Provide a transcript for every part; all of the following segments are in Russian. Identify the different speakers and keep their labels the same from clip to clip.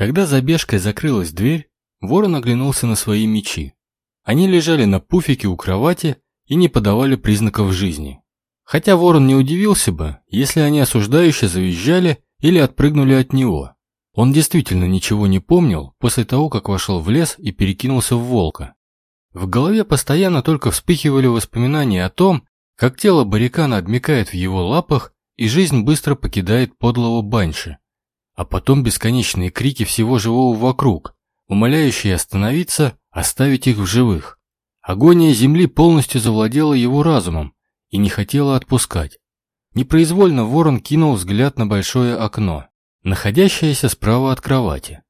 Speaker 1: Когда за бежкой закрылась дверь, ворон оглянулся на свои мечи. Они лежали на пуфике у кровати и не подавали признаков жизни. Хотя ворон не удивился бы, если они осуждающе завизжали или отпрыгнули от него. Он действительно ничего не помнил после того, как вошел в лес и перекинулся в волка. В голове постоянно только вспыхивали воспоминания о том, как тело барикана обмекает в его лапах и жизнь быстро покидает подлого банши. А потом бесконечные крики всего живого вокруг, умоляющие остановиться, оставить их в живых. Агония земли полностью завладела его разумом и не хотела отпускать. Непроизвольно ворон кинул взгляд на большое окно, находящееся справа от кровати.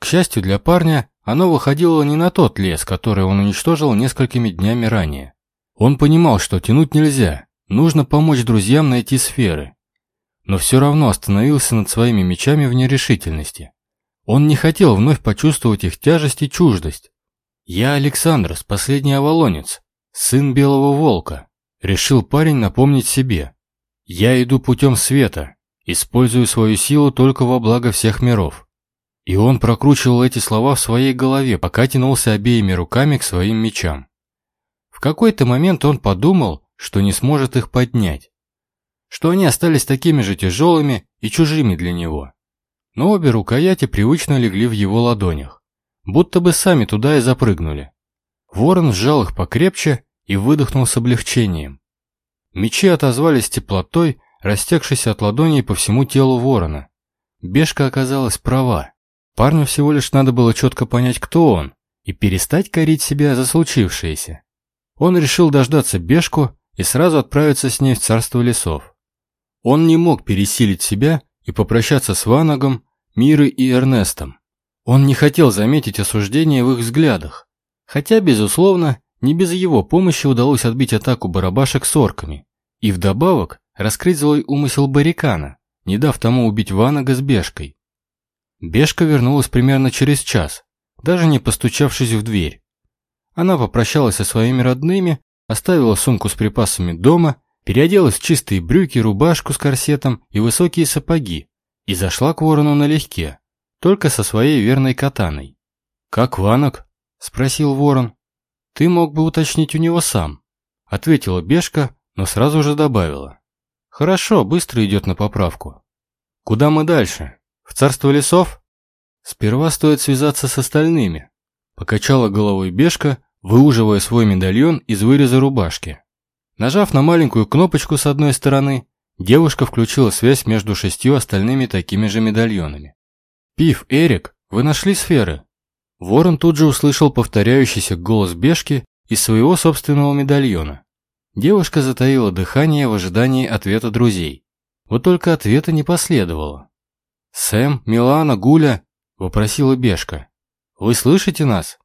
Speaker 1: К счастью для парня, оно выходило не на тот лес, который он уничтожил несколькими днями ранее. Он понимал, что тянуть нельзя, нужно помочь друзьям найти сферы. Но все равно остановился над своими мечами в нерешительности. Он не хотел вновь почувствовать их тяжесть и чуждость. «Я Александр, последний Авалонец, сын Белого Волка», — решил парень напомнить себе. «Я иду путем света, использую свою силу только во благо всех миров». И он прокручивал эти слова в своей голове, пока тянулся обеими руками к своим мечам. В какой-то момент он подумал, что не сможет их поднять, что они остались такими же тяжелыми и чужими для него. Но обе рукояти привычно легли в его ладонях, будто бы сами туда и запрыгнули. Ворон сжал их покрепче и выдохнул с облегчением. Мечи отозвались теплотой, растекшейся от ладоней по всему телу ворона. Бешка оказалась права. Парню всего лишь надо было четко понять, кто он, и перестать корить себя за случившееся. Он решил дождаться Бешку и сразу отправиться с ней в царство лесов. Он не мог пересилить себя и попрощаться с Ванагом, Мирой и Эрнестом. Он не хотел заметить осуждение в их взглядах, хотя, безусловно, не без его помощи удалось отбить атаку барабашек с орками и вдобавок раскрыть злой умысел баррикана, не дав тому убить Ванага с Бешкой. Бешка вернулась примерно через час, даже не постучавшись в дверь. Она попрощалась со своими родными, оставила сумку с припасами дома, переоделась в чистые брюки, рубашку с корсетом и высокие сапоги и зашла к ворону налегке, только со своей верной катаной. «Как Ванок?» – спросил ворон. «Ты мог бы уточнить у него сам», – ответила Бешка, но сразу же добавила. «Хорошо, быстро идет на поправку. Куда мы дальше?» В царство лесов? Сперва стоит связаться с остальными. Покачала головой Бешка, выуживая свой медальон из выреза рубашки. Нажав на маленькую кнопочку с одной стороны, девушка включила связь между шестью остальными такими же медальонами. «Пив, Эрик, вы нашли сферы?» Ворон тут же услышал повторяющийся голос Бешки из своего собственного медальона. Девушка затаила дыхание в ожидании ответа друзей. Вот только ответа не последовало. «Сэм, Милана, Гуля?» – вопросила Бешка. «Вы слышите нас?»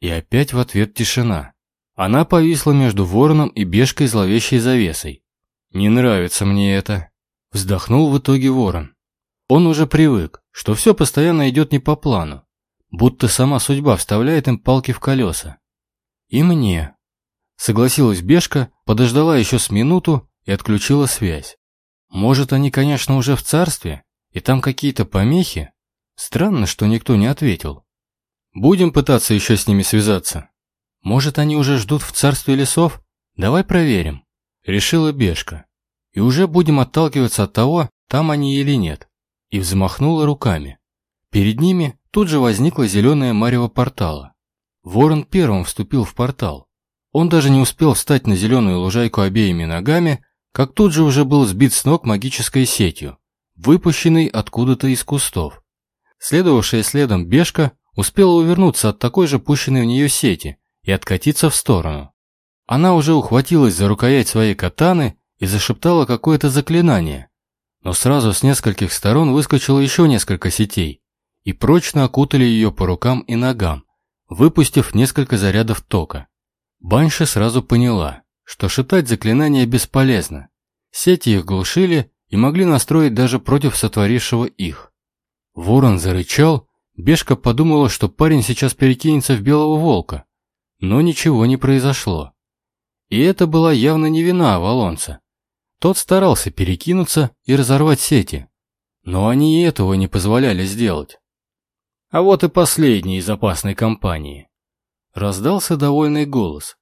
Speaker 1: И опять в ответ тишина. Она повисла между вороном и Бешкой зловещей завесой. «Не нравится мне это», – вздохнул в итоге ворон. Он уже привык, что все постоянно идет не по плану, будто сама судьба вставляет им палки в колеса. «И мне», – согласилась Бешка, подождала еще с минуту и отключила связь. «Может, они, конечно, уже в царстве?» И там какие-то помехи? Странно, что никто не ответил. Будем пытаться еще с ними связаться. Может, они уже ждут в царстве лесов? Давай проверим. Решила Бешка. И уже будем отталкиваться от того, там они или нет. И взмахнула руками. Перед ними тут же возникла зеленая марево портала. Ворон первым вступил в портал. Он даже не успел встать на зеленую лужайку обеими ногами, как тут же уже был сбит с ног магической сетью выпущенный откуда-то из кустов. Следовавшая следом бешка успела увернуться от такой же пущенной в нее сети и откатиться в сторону. Она уже ухватилась за рукоять своей катаны и зашептала какое-то заклинание. Но сразу с нескольких сторон выскочило еще несколько сетей и прочно окутали ее по рукам и ногам, выпустив несколько зарядов тока. Банша сразу поняла, что шептать заклинания бесполезно. Сети их глушили, и могли настроить даже против сотворившего их. Ворон зарычал, Бешка подумала, что парень сейчас перекинется в белого волка, но ничего не произошло. И это была явно не вина Авалонца. Тот старался перекинуться и разорвать сети, но они и этого не позволяли сделать. А вот и последний из опасной компании. Раздался довольный голос.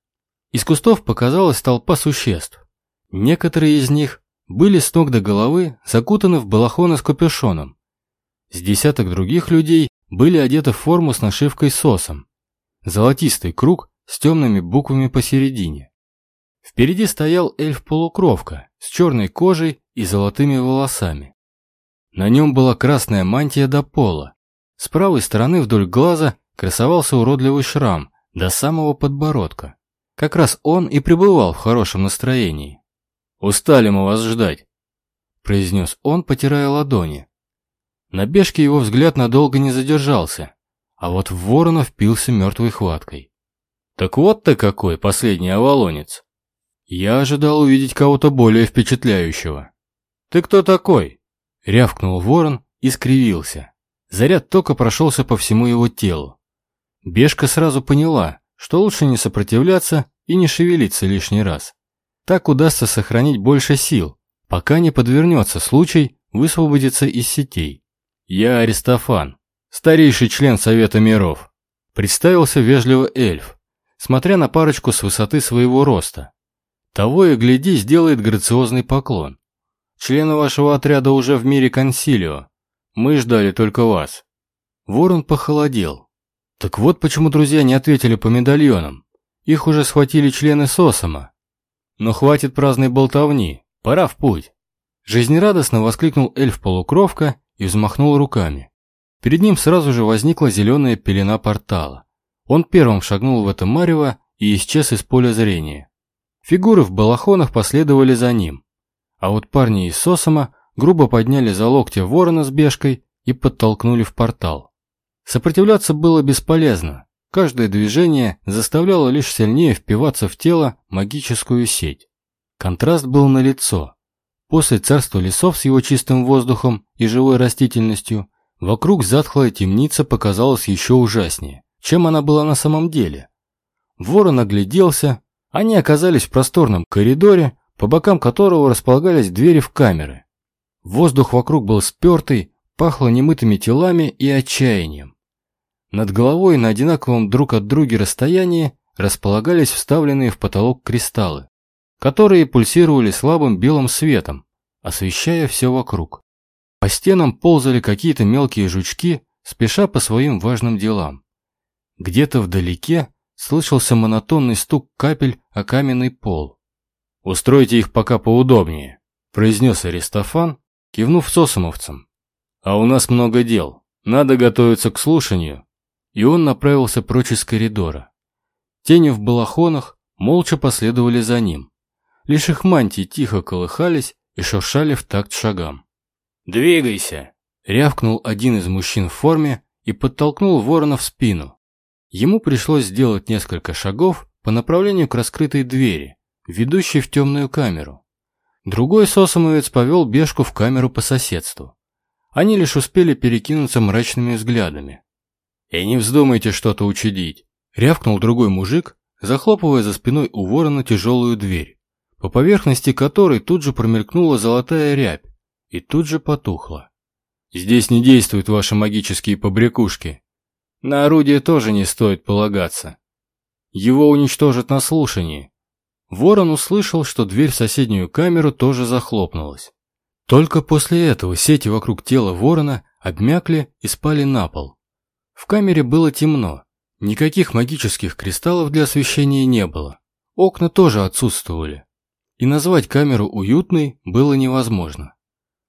Speaker 1: Из кустов показалась толпа существ. Некоторые из них были с ног до головы закутаны в балахоны с капюшоном. С десяток других людей были одеты в форму с нашивкой сосом. Золотистый круг с темными буквами посередине. Впереди стоял эльф-полукровка с черной кожей и золотыми волосами. На нем была красная мантия до пола. С правой стороны вдоль глаза красовался уродливый шрам до самого подбородка. Как раз он и пребывал в хорошем настроении. «Устали мы вас ждать», – произнес он, потирая ладони. На бежке его взгляд надолго не задержался, а вот в ворона впился мертвой хваткой. «Так вот ты какой последний оволонец!» Я ожидал увидеть кого-то более впечатляющего. «Ты кто такой?» – рявкнул ворон и скривился. Заряд тока прошелся по всему его телу. Бешка сразу поняла, что лучше не сопротивляться и не шевелиться лишний раз. Так удастся сохранить больше сил, пока не подвернется случай высвободиться из сетей. «Я Аристофан, старейший член Совета миров», представился вежливо эльф, смотря на парочку с высоты своего роста. Того и гляди, сделает грациозный поклон. Члены вашего отряда уже в мире консилио. Мы ждали только вас. Ворон похолодел. Так вот почему друзья не ответили по медальонам. Их уже схватили члены Сосома. Но хватит праздной болтовни, пора в путь. Жизнерадостно воскликнул эльф-полукровка и взмахнул руками. Перед ним сразу же возникла зеленая пелена портала. Он первым шагнул в это марево и исчез из поля зрения. Фигуры в балахонах последовали за ним. А вот парни из Сосома грубо подняли за локти ворона с бешкой и подтолкнули в портал. Сопротивляться было бесполезно. Каждое движение заставляло лишь сильнее впиваться в тело магическую сеть. Контраст был налицо. После царства лесов с его чистым воздухом и живой растительностью, вокруг затхлая темница показалась еще ужаснее, чем она была на самом деле. Ворон огляделся, они оказались в просторном коридоре, по бокам которого располагались двери в камеры. Воздух вокруг был спертый, пахло немытыми телами и отчаянием. Над головой на одинаковом друг от друга расстоянии располагались вставленные в потолок кристаллы которые пульсировали слабым белым светом, освещая все вокруг. По стенам ползали какие-то мелкие жучки, спеша по своим важным делам. Где-то вдалеке слышался монотонный стук капель о каменный пол. «Устройте их пока поудобнее», – произнес Аристофан, кивнув сосомовцам. «А у нас много дел, надо готовиться к слушанию». И он направился прочь из коридора. Тени в балахонах молча последовали за ним. Лишь их мантии тихо колыхались и шуршали в такт шагам. «Двигайся!» — рявкнул один из мужчин в форме и подтолкнул ворона в спину. Ему пришлось сделать несколько шагов по направлению к раскрытой двери, ведущей в темную камеру. Другой сосомовец повел бешку в камеру по соседству. Они лишь успели перекинуться мрачными взглядами. «И не вздумайте что-то учудить!» — рявкнул другой мужик, захлопывая за спиной у ворона тяжелую дверь по поверхности которой тут же промелькнула золотая рябь и тут же потухла. «Здесь не действуют ваши магические побрякушки. На орудие тоже не стоит полагаться. Его уничтожат на слушании». Ворон услышал, что дверь в соседнюю камеру тоже захлопнулась. Только после этого сети вокруг тела ворона обмякли и спали на пол. В камере было темно. Никаких магических кристаллов для освещения не было. Окна тоже отсутствовали и назвать камеру уютной было невозможно.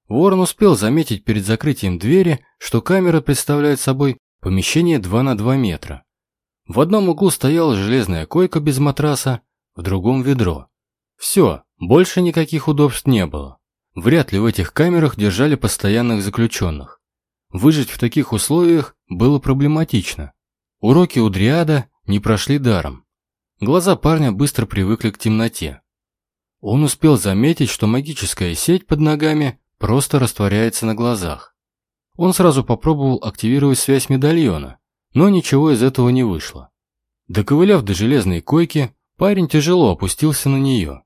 Speaker 1: Ворон успел заметить перед закрытием двери, что камера представляет собой помещение 2 на 2 метра. В одном углу стояла железная койка без матраса, в другом ведро. Все, больше никаких удобств не было. Вряд ли в этих камерах держали постоянных заключенных. Выжить в таких условиях было проблематично. Уроки у Дриада не прошли даром. Глаза парня быстро привыкли к темноте. Он успел заметить, что магическая сеть под ногами просто растворяется на глазах. Он сразу попробовал активировать связь медальона, но ничего из этого не вышло. Доковыляв до железной койки, парень тяжело опустился на нее.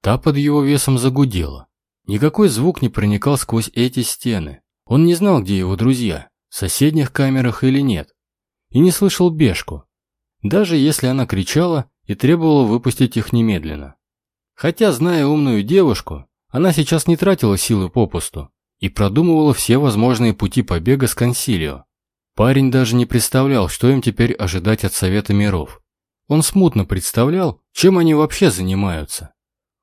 Speaker 1: Та под его весом загудела. Никакой звук не проникал сквозь эти стены. Он не знал, где его друзья, в соседних камерах или нет, и не слышал Бешку, даже если она кричала и требовала выпустить их немедленно. Хотя, зная умную девушку, она сейчас не тратила силы попусту и продумывала все возможные пути побега с консилио. Парень даже не представлял, что им теперь ожидать от Совета миров. Он смутно представлял, чем они вообще занимаются.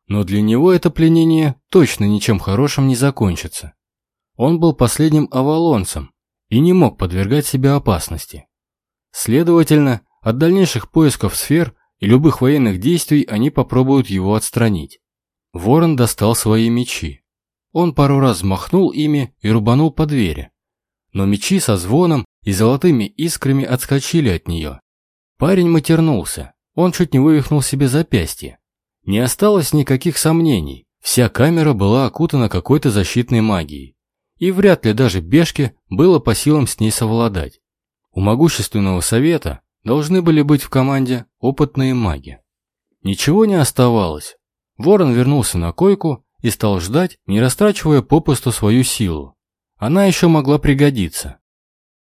Speaker 1: Но для него это пленение точно ничем хорошим не закончится. Он был последним авалонцем и не мог подвергать себя опасности. Следовательно, от дальнейших поисков сфер и любых военных действий они попробуют его отстранить. Ворон достал свои мечи. Он пару раз взмахнул ими и рубанул по двери. Но мечи со звоном и золотыми искрами отскочили от нее. Парень матернулся. Он чуть не вывихнул себе запястье. Не осталось никаких сомнений. Вся камера была окутана какой-то защитной магией. И вряд ли даже Бешке было по силам с ней совладать. У могущественного совета должны были быть в команде опытные маги. Ничего не оставалось. Ворон вернулся на койку и стал ждать, не растрачивая попусту свою силу. Она еще могла пригодиться.